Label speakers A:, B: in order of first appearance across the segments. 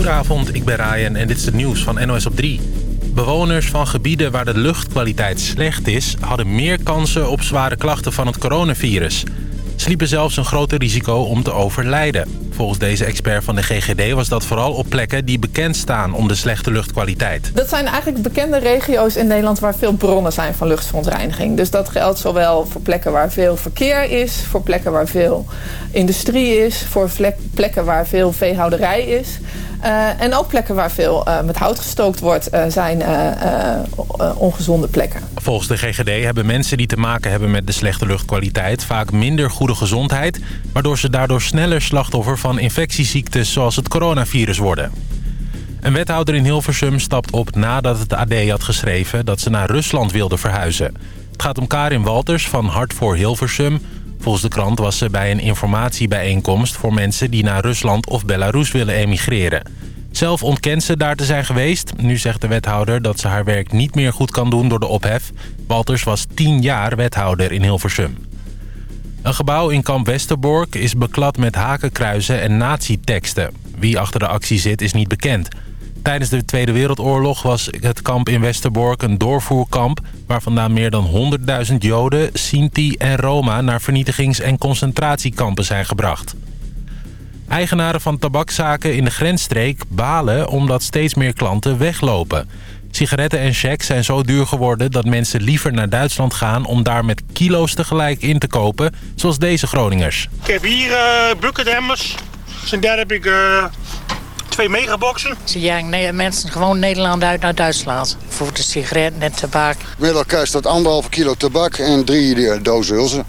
A: Goedenavond, ik ben Ryan en dit is het nieuws van NOS op 3. Bewoners van gebieden waar de luchtkwaliteit slecht is... hadden meer kansen op zware klachten van het coronavirus. Ze liepen zelfs een groter risico om te overlijden. Volgens deze expert van de GGD was dat vooral op plekken die bekend staan om de slechte luchtkwaliteit.
B: Dat zijn eigenlijk bekende regio's in Nederland waar veel bronnen zijn van luchtverontreiniging. Dus dat geldt zowel voor plekken waar veel verkeer is, voor plekken waar veel industrie is, voor plekken waar veel veehouderij is. Uh, en ook plekken waar veel uh, met hout gestookt wordt, uh, zijn ongezonde plekken.
A: Volgens de GGD hebben mensen die te maken hebben met de slechte luchtkwaliteit... vaak minder goede gezondheid... waardoor ze daardoor sneller slachtoffer van infectieziektes zoals het coronavirus worden. Een wethouder in Hilversum stapt op nadat het AD had geschreven... dat ze naar Rusland wilde verhuizen. Het gaat om Karin Walters van Hart voor Hilversum... Volgens de krant was ze bij een informatiebijeenkomst voor mensen die naar Rusland of Belarus willen emigreren. Zelf ontkent ze daar te zijn geweest. Nu zegt de wethouder dat ze haar werk niet meer goed kan doen door de ophef. Walters was tien jaar wethouder in Hilversum. Een gebouw in kamp Westerbork is beklad met hakenkruizen en nazi-teksten. Wie achter de actie zit is niet bekend. Tijdens de Tweede Wereldoorlog was het kamp in Westerbork een doorvoerkamp... waar vandaan meer dan 100.000 Joden, Sinti en Roma... naar vernietigings- en concentratiekampen zijn gebracht. Eigenaren van tabakzaken in de grensstreek balen omdat steeds meer klanten weglopen. Sigaretten en checks zijn zo duur geworden dat mensen liever naar Duitsland gaan... om daar met kilo's tegelijk in te kopen, zoals deze Groningers.
C: Ik heb hier uh, buckethammers. En daar heb ik... Uh twee megaboxen.
D: Ze jagen mensen gewoon Nederland uit naar Duitsland. Voor de sigaretten en tabak.
E: Middelkast staat anderhalve kilo tabak en drie dozen hulzen.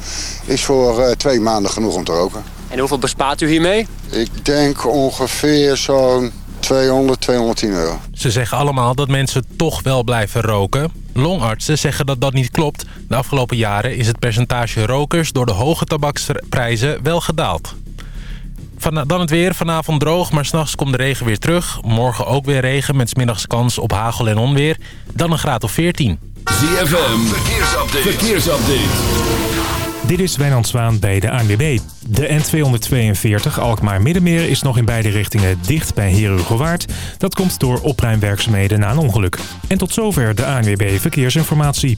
E: Is voor uh, twee maanden genoeg om te roken.
F: En hoeveel bespaart u hiermee?
E: Ik denk ongeveer zo'n 200, 210 euro.
A: Ze zeggen allemaal dat mensen toch wel blijven roken. Longartsen zeggen dat dat niet klopt. De afgelopen jaren is het percentage rokers door de hoge tabaksprijzen wel gedaald. Van, dan het weer. Vanavond droog, maar s'nachts komt de regen weer terug. Morgen ook weer regen met smiddags kans op hagel en onweer. Dan een graad of 14.
G: ZFM, verkeersupdate. verkeersupdate.
H: Dit is Wijnand Zwaan bij de ANWB. De N242 Alkmaar-Middenmeer is nog in beide richtingen dicht bij Herugewaard. Dat komt door opruimwerkzaamheden na een ongeluk. En tot zover de ANWB Verkeersinformatie.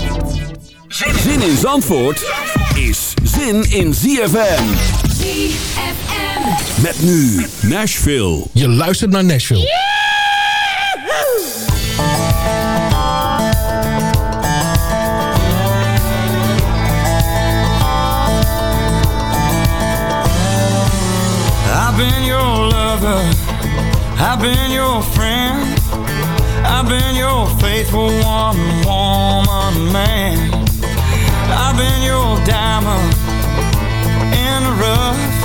G: Zin in Zandvoort is zin in ZFM.
I: ZFM.
G: Met nu Nashville.
J: Je luistert naar Nashville.
K: I've been your lover. I've been your friend. I've been your faithful one woman man. I've been your diamond in the rough.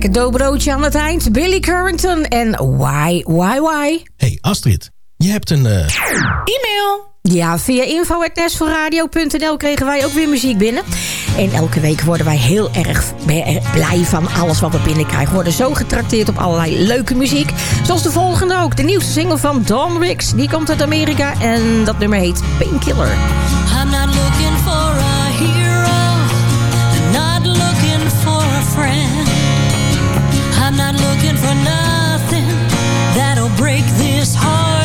L: Lekker dobroodje aan het eind. Billy Currington en Why, Why, Why.
I: Hey Astrid, je hebt een... Uh...
L: E-mail. Ja, via info.nesforradio.nl kregen wij ook weer muziek binnen. En elke week worden wij heel erg blij van alles wat we binnenkrijgen. We worden zo getrakteerd op allerlei leuke muziek. Zoals de volgende ook. De nieuwste single van Don Ricks. Die komt uit Amerika en dat nummer heet Painkiller. I'm not for nothing. That'll break this heart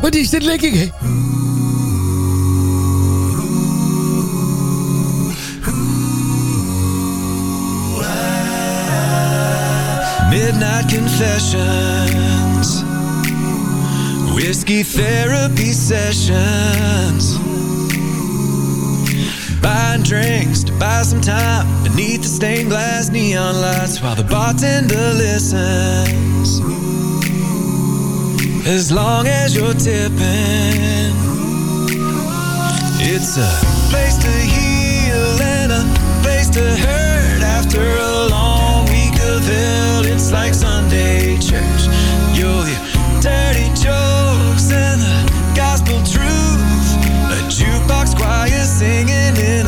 I: Wat is dit lekker, hè?
M: Midnight confessions. Whiskey therapy sessions. Buying drinks to buy some time Beneath the stained glass neon lights While the bartender listens as long as you're tipping. It's a place to heal and a place to hurt after a long week of hell. It's like Sunday church. You'll hear dirty jokes and the gospel truth. A jukebox choir singing in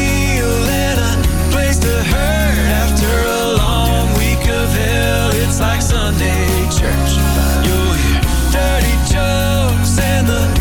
M: the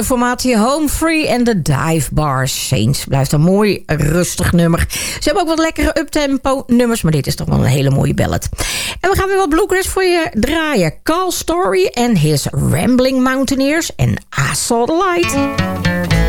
N: de formatie Home Free en de Dive Bar Saints. Blijft een mooi rustig nummer. Ze hebben ook wat lekkere uptempo nummers, maar dit is toch wel een hele mooie ballad. En we gaan weer wat bluegrass voor je draaien. Carl Story en his Rambling Mountaineers en I Saw the Light.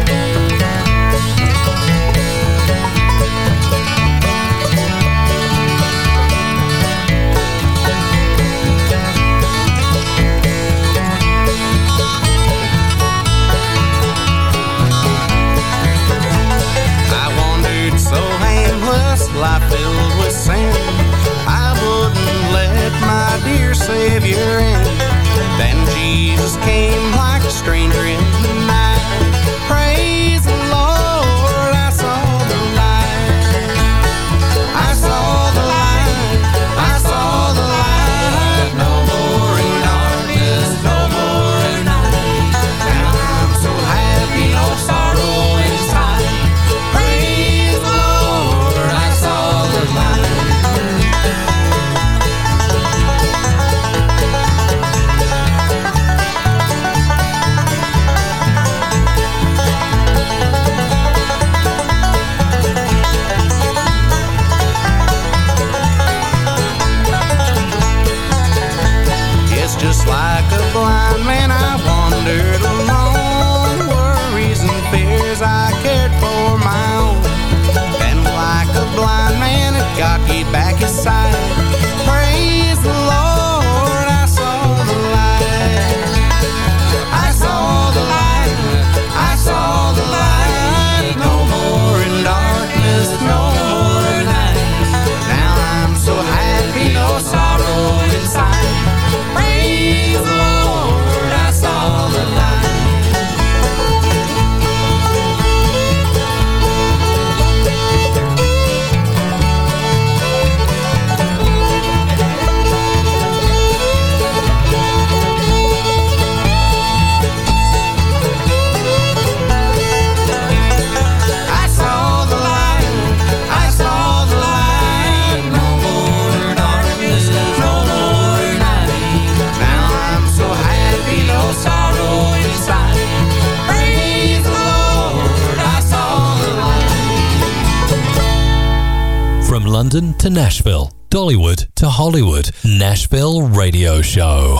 L: London to Nashville, Dollywood to Hollywood, Nashville Radio Show.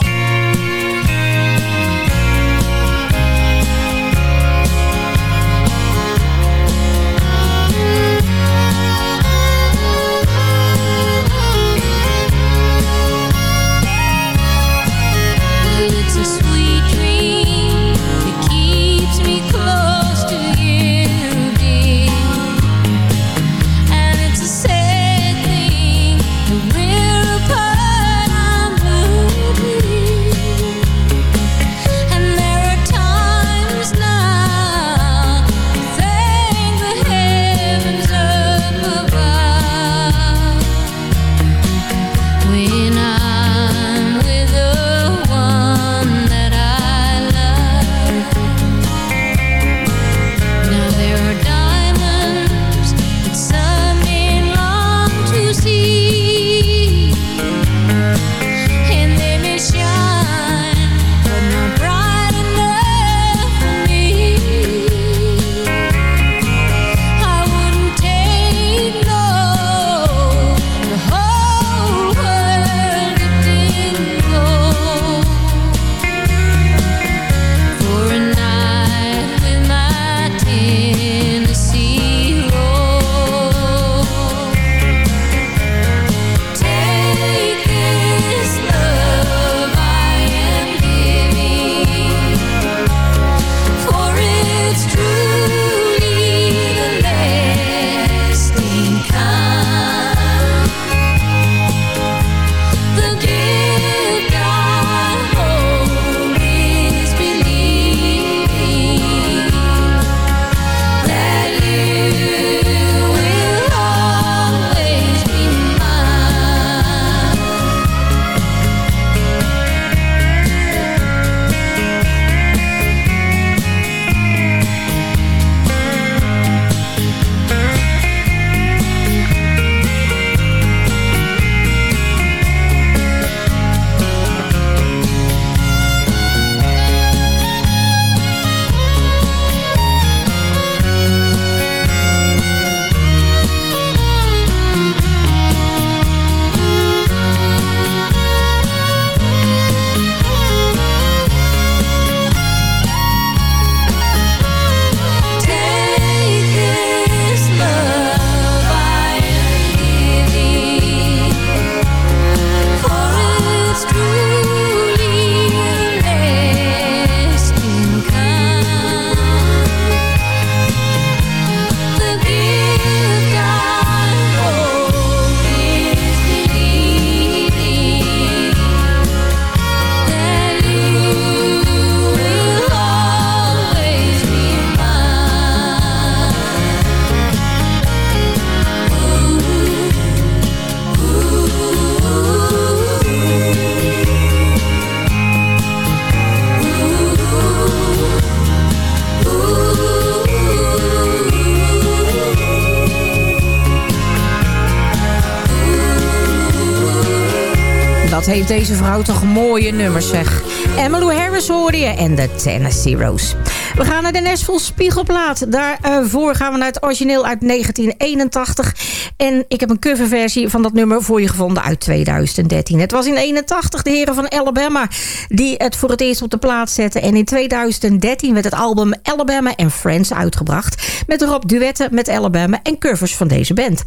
F: Wat heeft deze vrouw toch mooie nummers zeg. Emmylou Harris hoorde je en de Tennessee Rose. We gaan naar de Nashville Spiegelplaat. Daarvoor gaan we naar het origineel uit 1981. En ik heb een coverversie van dat nummer voor je gevonden uit 2013. Het was in 81 de heren van Alabama die het voor het eerst op de plaat zetten. En in 2013 werd het album Alabama and Friends uitgebracht. Met erop duetten met Alabama en covers van deze band.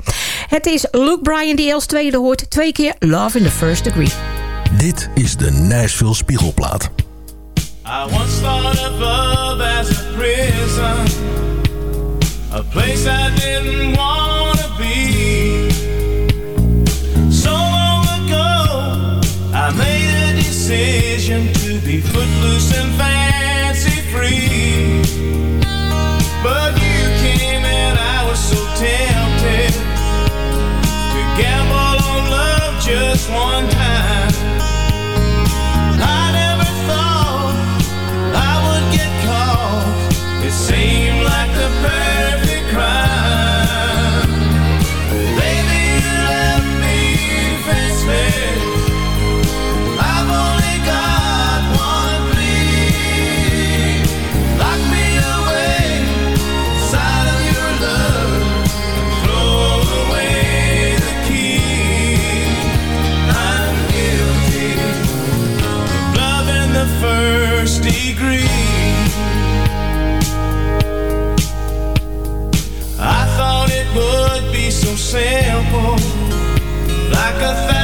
F: Het is Luke Bryan die als tweede hoort. Twee keer Love in the First Degree.
I: Dit is de Nashville Spiegelplaat.
J: I once thought of love as a prison, a place I didn't want to be. So long ago, I made a decision to be footloose and fancy I thought it would be so simple, like a thousand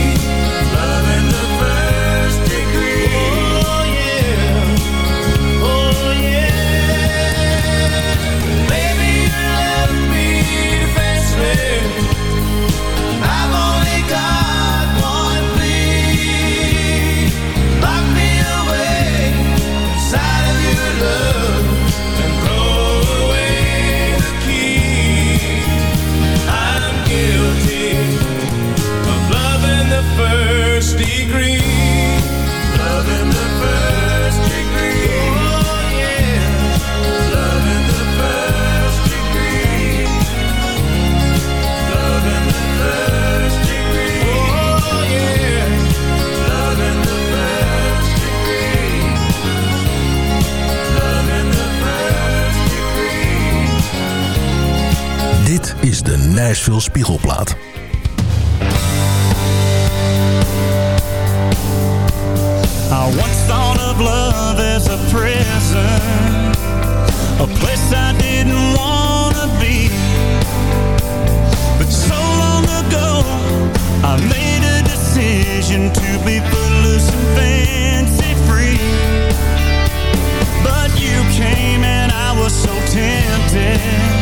J: Nashville Spiegelplaat. I once thought of love as a prison, a place I didn't want to be. But so long ago, I made a decision to be footloose and fancy free. But you came and I was so tempted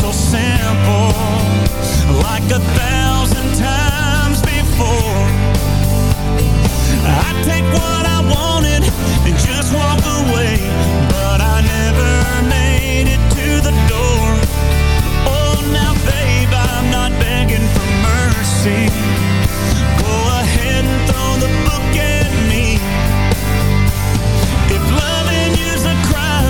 J: so simple Like a thousand times before. I take what I wanted and just walk away But I never made it to the door. Oh, now babe, I'm not begging for mercy. Go ahead and throw the book at me. If loving you's a crime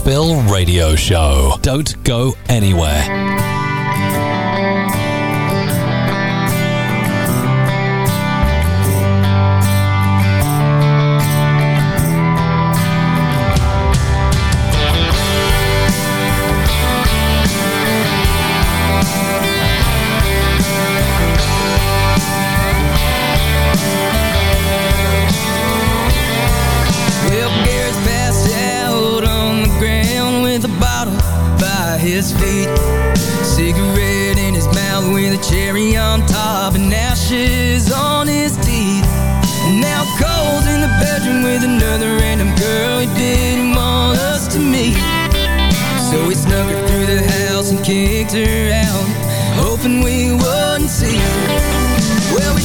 I: Nashville
G: Radio Show. Don't go anywhere.
O: Bottle by his feet. Cigarette in his mouth with a cherry on top and ashes on his teeth. Now Cole's in the bedroom with another random girl he didn't want us to meet. So he snuck her through the house and kicked her out, hoping we wouldn't see her. Well, we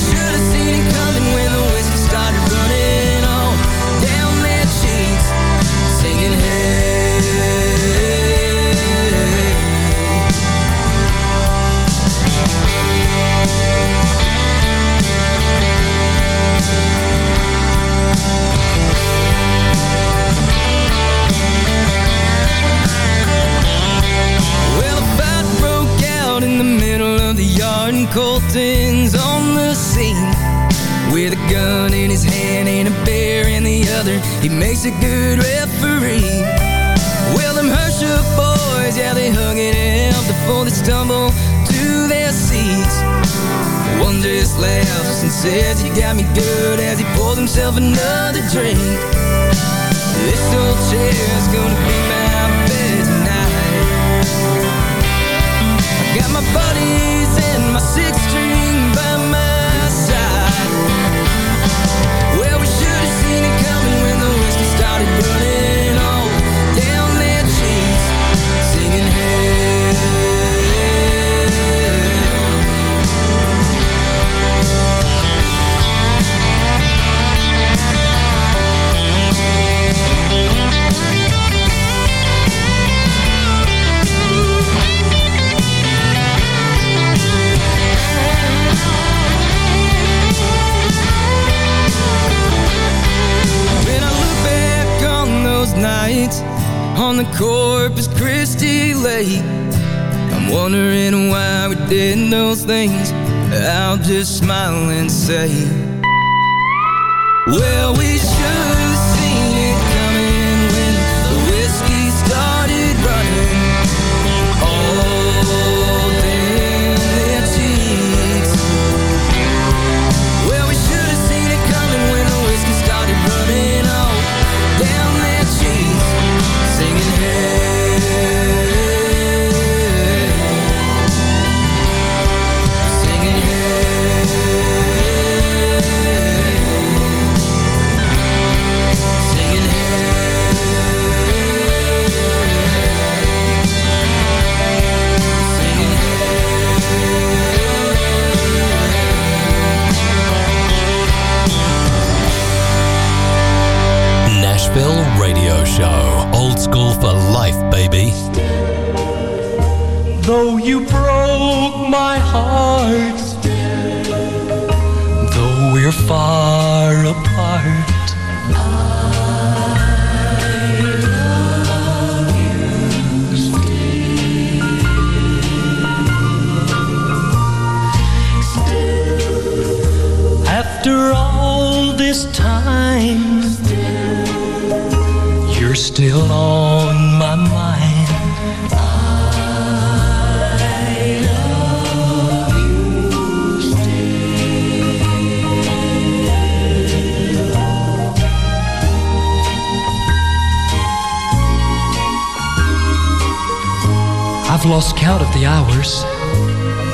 O: gun in his hand and a bear in the other. He makes a good referee. Well, them Hersha boys, yeah, they hug it out before they stumble to their seats. One just laughs and says, You got me good as he pours himself another drink. This old chair's gonna be my bed tonight. I got my buddies and my six string on the Corpus Christi lake, I'm wondering why we did those things. I'll just smile and say, Well, we
G: for life, baby.
P: Though you broke my heart, though we're far apart, you're still on my mind. I've lost count of the hours,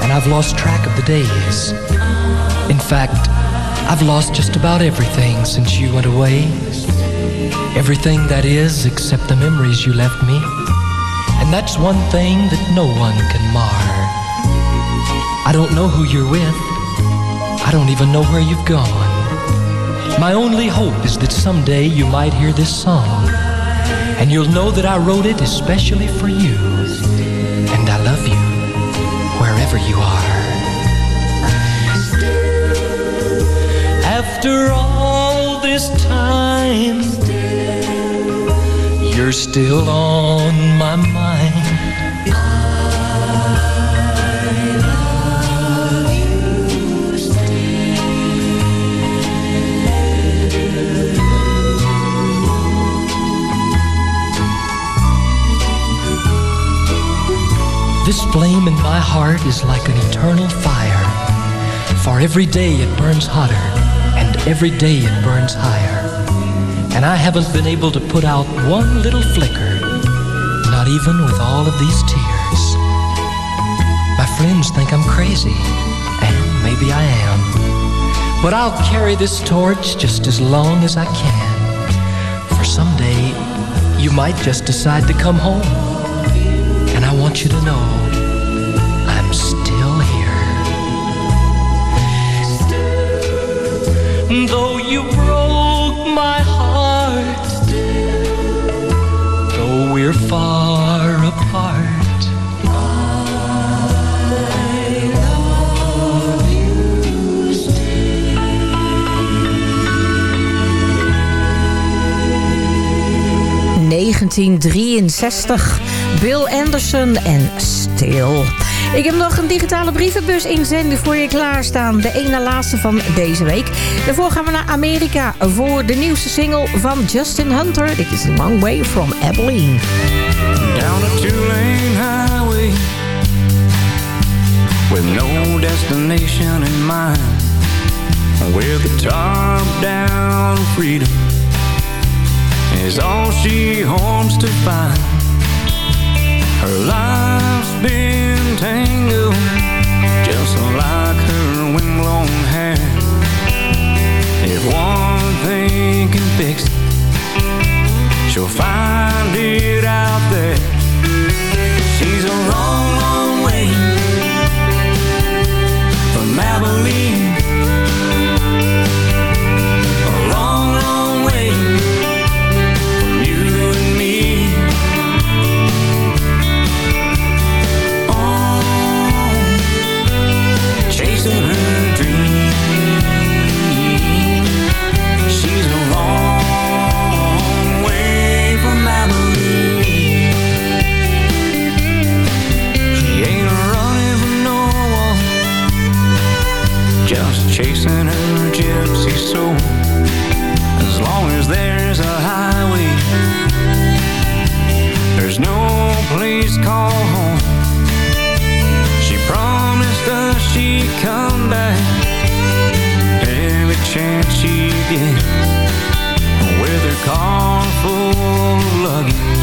P: and I've lost track of the days. In fact, I've lost just about everything since you went away. Everything that is, except the memories you left me. And that's one thing that no one can mar. I don't know who you're with. I don't even know where you've gone. My only hope is that someday you might hear this song. And you'll know that I wrote it especially for you. And I love you wherever you are. After all this time, you're still on my mind. This flame in my heart is like an eternal fire. For every day it burns hotter, and every day it burns higher. And I haven't been able to put out one little flicker, not even with all of these tears. My friends think I'm crazy, and maybe I am. But I'll carry this torch just as long as I can. For someday, you might just decide to come home. And I want you to know I'm still here. Though you broke my heart, far apart. Still.
F: 1963. Bill Anderson en Stil. Ik heb nog een digitale brievenbus inzending voor je klaarstaan. De ene laatste van deze week. Daarvoor gaan we naar Amerika voor de nieuwste single van Justin Hunter. Dit is Long Way from Abilene.
K: Down a two-lane highway With no destination in mind With the top-down freedom Is all she hopes to find Her life's been tangled Just like her windblown hair If one thing can fix it She'll find it out there. Place called home. She promised us she'd come back every chance she get with her car full of luggage.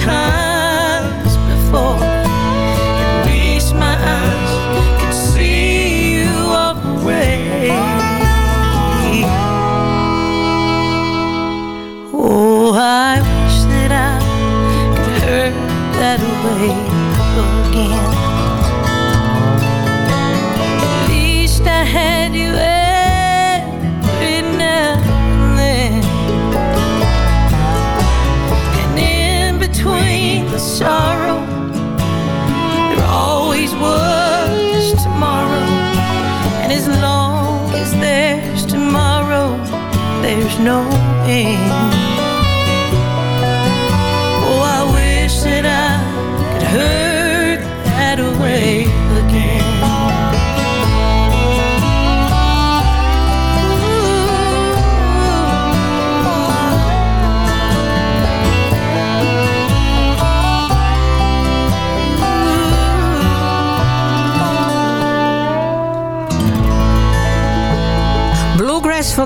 Q: Times before. At least my eyes see you walk away. Oh, I wish that I could hurt that way sorrow, there always was tomorrow. And as long as there's tomorrow, there's no end.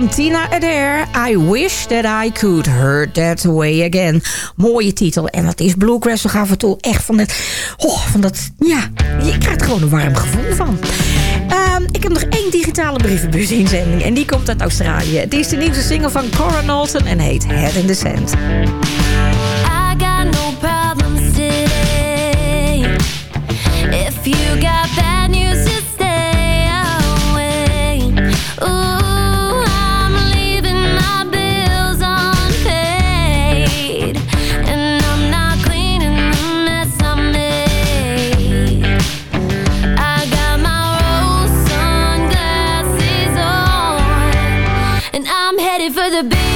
F: Van Tina Adair. I wish that I could hurt that way again. Mooie titel. En dat is Bluegrass. We gaan toe echt van het... Oh, van dat... Ja, je krijgt gewoon een warm gevoel van. Ehm, ik heb nog één digitale brievenbus inzending. En die komt uit Australië. Het is de nieuwste single van Cora Knowlton en heet Head in the Sand.
L: For the beach.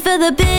L: For the beach.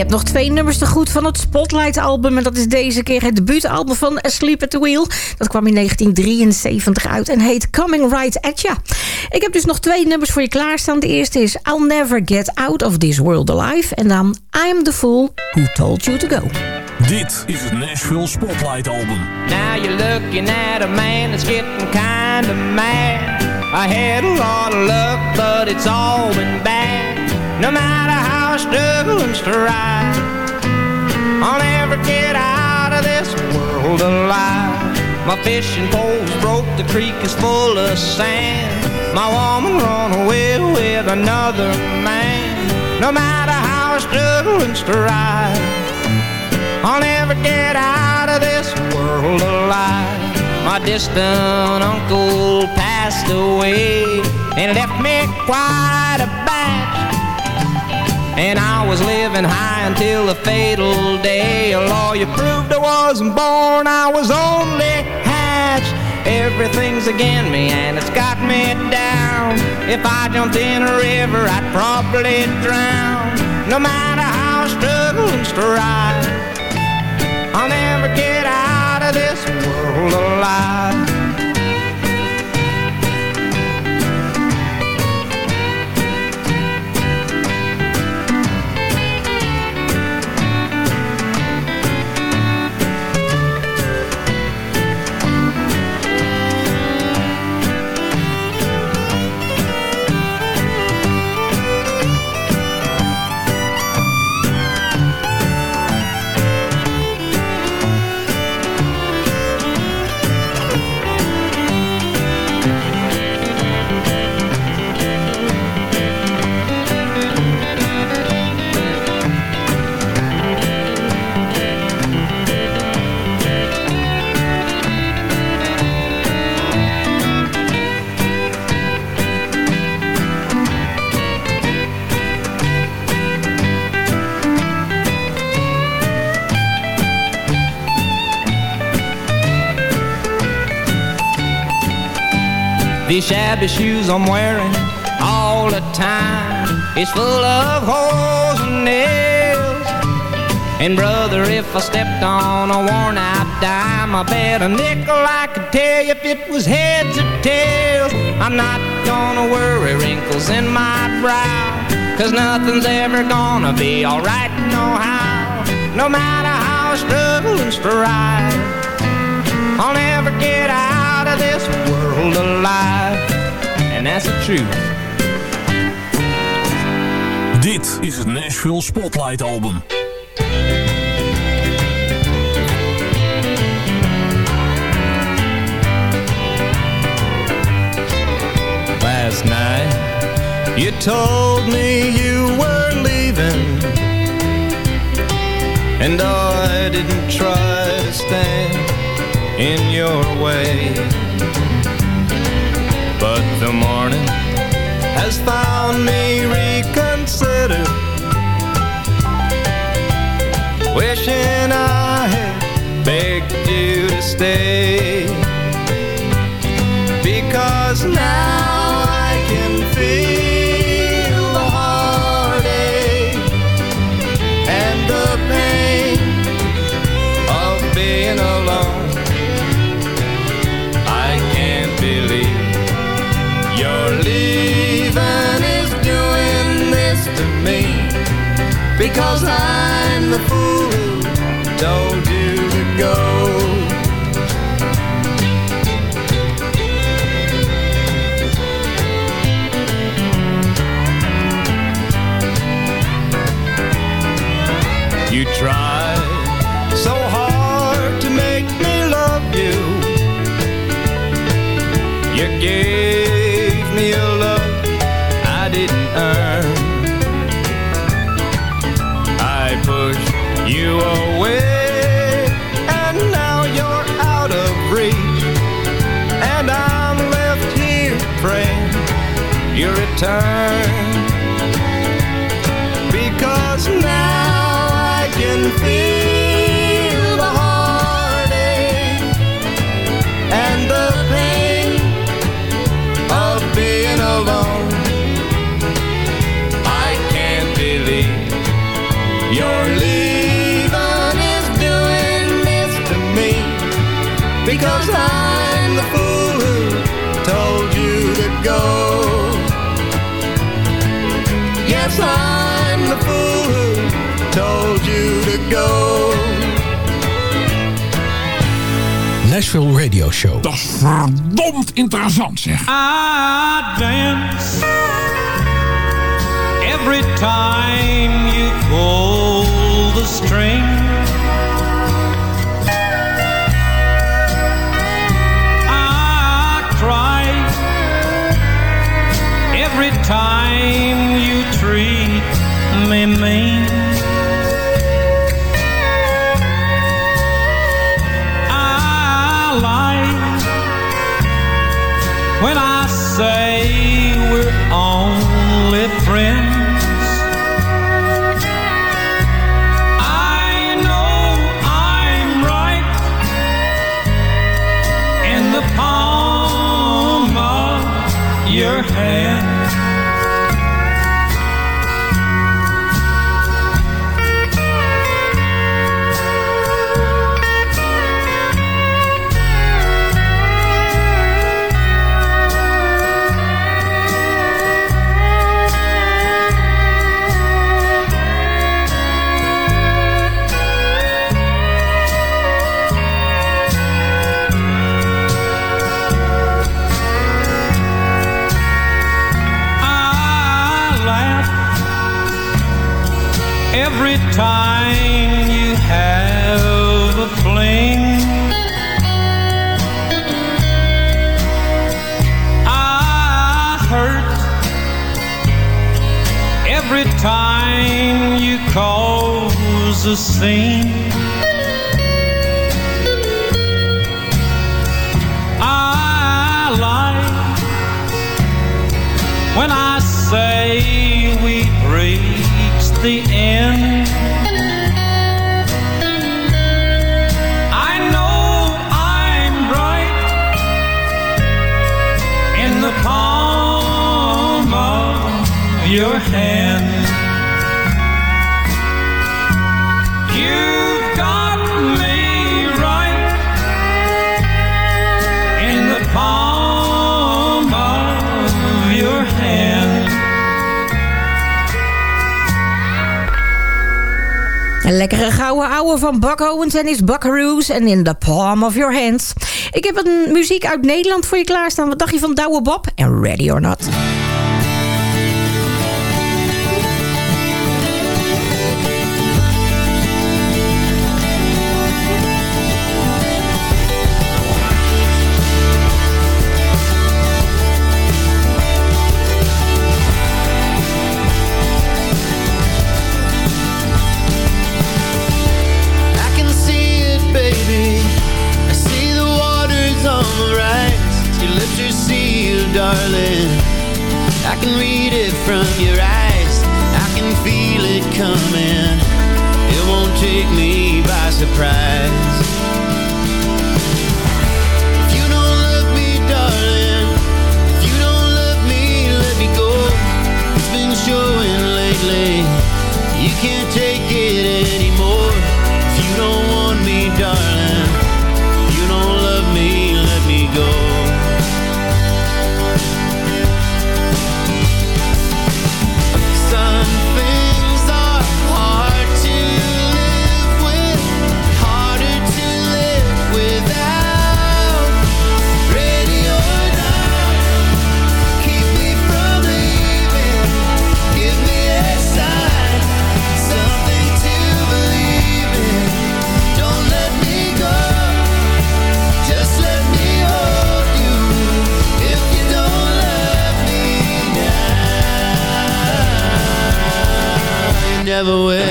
F: Hebt nog twee nummers te goed van het Spotlight-album. En dat is deze keer het debuutalbum van Asleep at the Wheel. Dat kwam in 1973 uit en heet Coming Right At Ya. Ik heb dus nog twee nummers voor je klaarstaan. De eerste is I'll Never Get Out of This World Alive. En dan I'm the Fool Who Told You To Go.
G: Dit is het Nashville Spotlight Album.
R: Now you're looking at a man that's getting kinda mad. I had a lot of luck, but it's all been bad. No matter how struggle and strive, I'll never get out of this world alive. My fishing pole's broke, the creek is full of sand. My woman run away with another man. No matter how I struggle and strive, I'll never get out of this world alive. My distant uncle passed away and left me quite a batch. And I was living high until the fatal day. A lawyer proved I wasn't born, I was only hatched. Everything's against me and it's got me down. If I jumped in a river, I'd probably drown. No matter how I struggle and strive, I'll never get out of this world alive. These shabby shoes I'm wearing all the time is full of holes and nails. And brother, if I stepped on a worn out dime, I bet a nickel I could tell you if it was heads or tails. I'm not gonna worry wrinkles in my brow, cause nothing's ever gonna be alright no how. No matter how I struggle and strive, I'll never get out of this world alive. And that's the truth.
G: Dit is het Nashville Spotlight Album.
R: Last night, you told me you were leaving, and I didn't try to stand in your way. But the morning has found me reconsider, wishing I had begged you to stay. Because now because I'm the fool who told you to go.
S: turn. Because now I can feel.
T: Nashville Radio Show.
I: Dat is verdomd interessant zeg.
S: I dance every time you pull the string. I cry every time you treat me mean. hand. the
F: same lekkere gouden ouwe van Buck Owens en is Buckaroos en In the Palm of Your Hands. Ik heb een muziek uit Nederland voor je klaarstaan. Wat dacht je van Douwe Bob en Ready or Not?
N: darling. I can read it from your eyes. I can feel it coming. It won't take me by surprise.
U: Never will.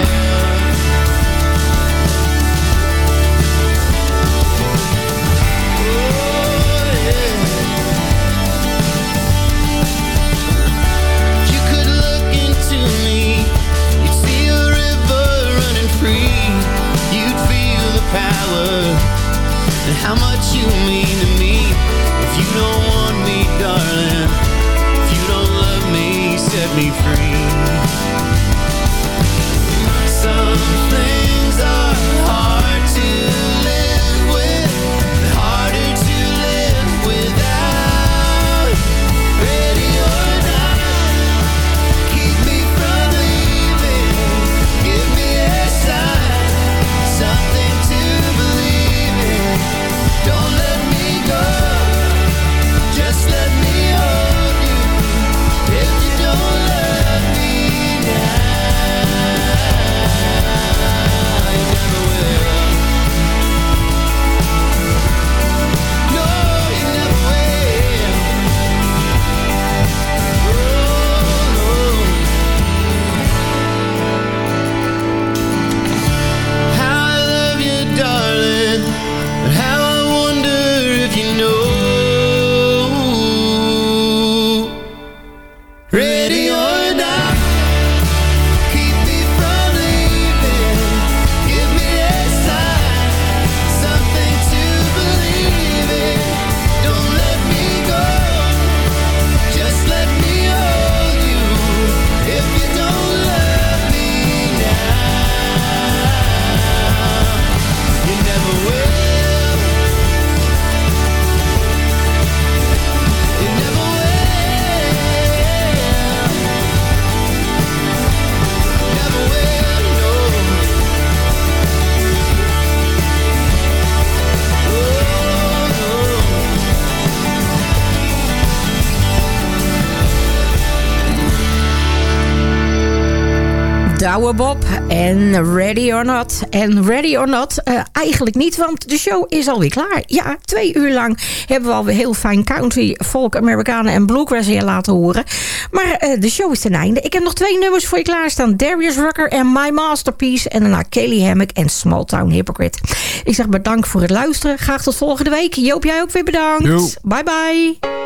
F: Bob en Ready or Not. En Ready or Not eh, eigenlijk niet, want de show is alweer klaar. Ja, twee uur lang hebben we alweer heel fijn country, folk, Amerikanen en bluegrass hier laten horen. Maar eh, de show is ten einde. Ik heb nog twee nummers voor je klaarstaan. Darius Rucker en My Masterpiece. En daarna Kelly Hammock en Small Town Hypocrite. Ik zeg bedankt voor het luisteren. Graag tot volgende week. Joop, jij ook weer bedankt.
U: Yo.
F: Bye bye.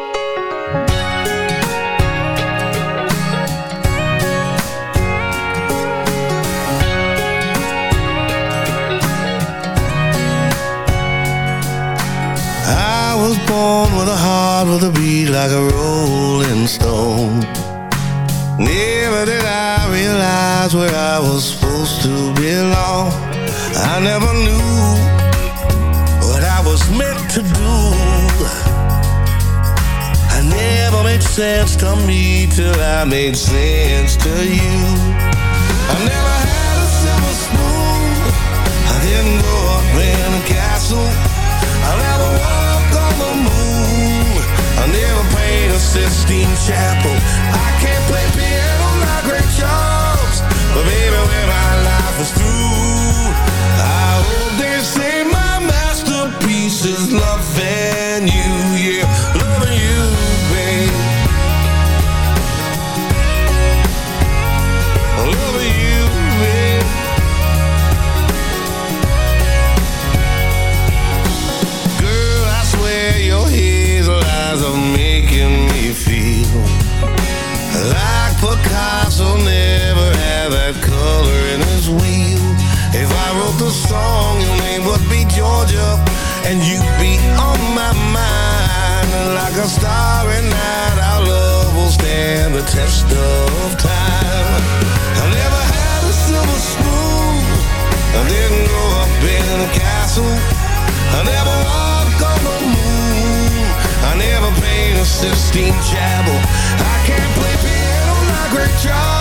U: With a heart with a beat like a rolling stone. Never did I realize where I was supposed to belong. I never knew what I was meant to do. I never made sense to me till I made sense to you. I never had a silver spoon. I didn't grow up in a castle. Sistine Chapel. I can't play piano like Ray Charles. But baby, when my life is through, I hope they say my masterpiece is loving and you'd be on my mind. Like a starry night, our love will stand the test of time. I never had a silver spoon. I didn't grow up in a castle. I never walked on the moon. I never paint a Sistine Chapel. I can't play piano like Ray Charles.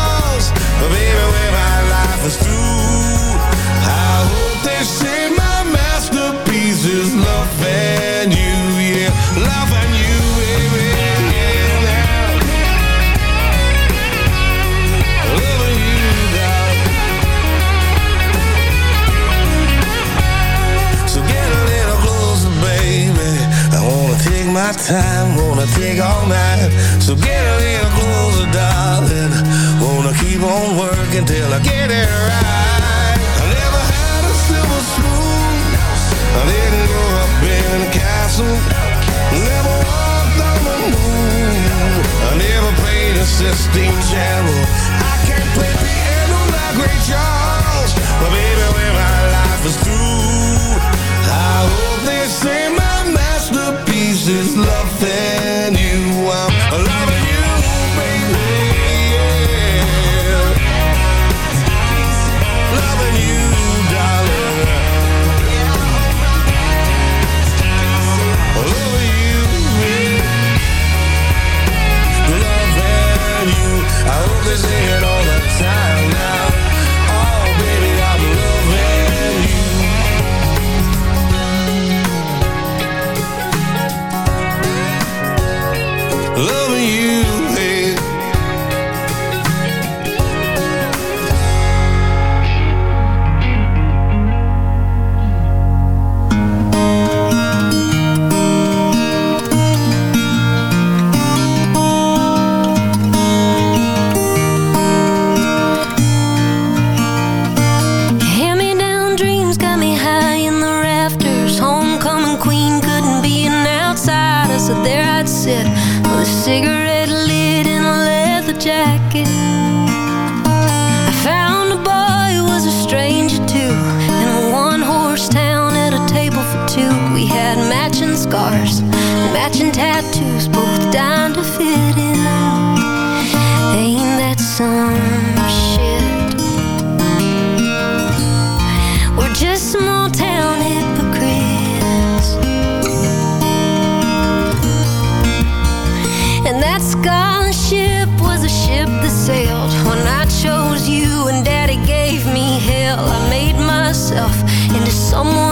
U: so
L: there I'd sit With a cigarette lit and a leather jacket. I found a boy who was a stranger too In a one-horse town at a table for two. We had matching scars, matching tattoos. when I chose you and daddy gave me hell. I made myself into someone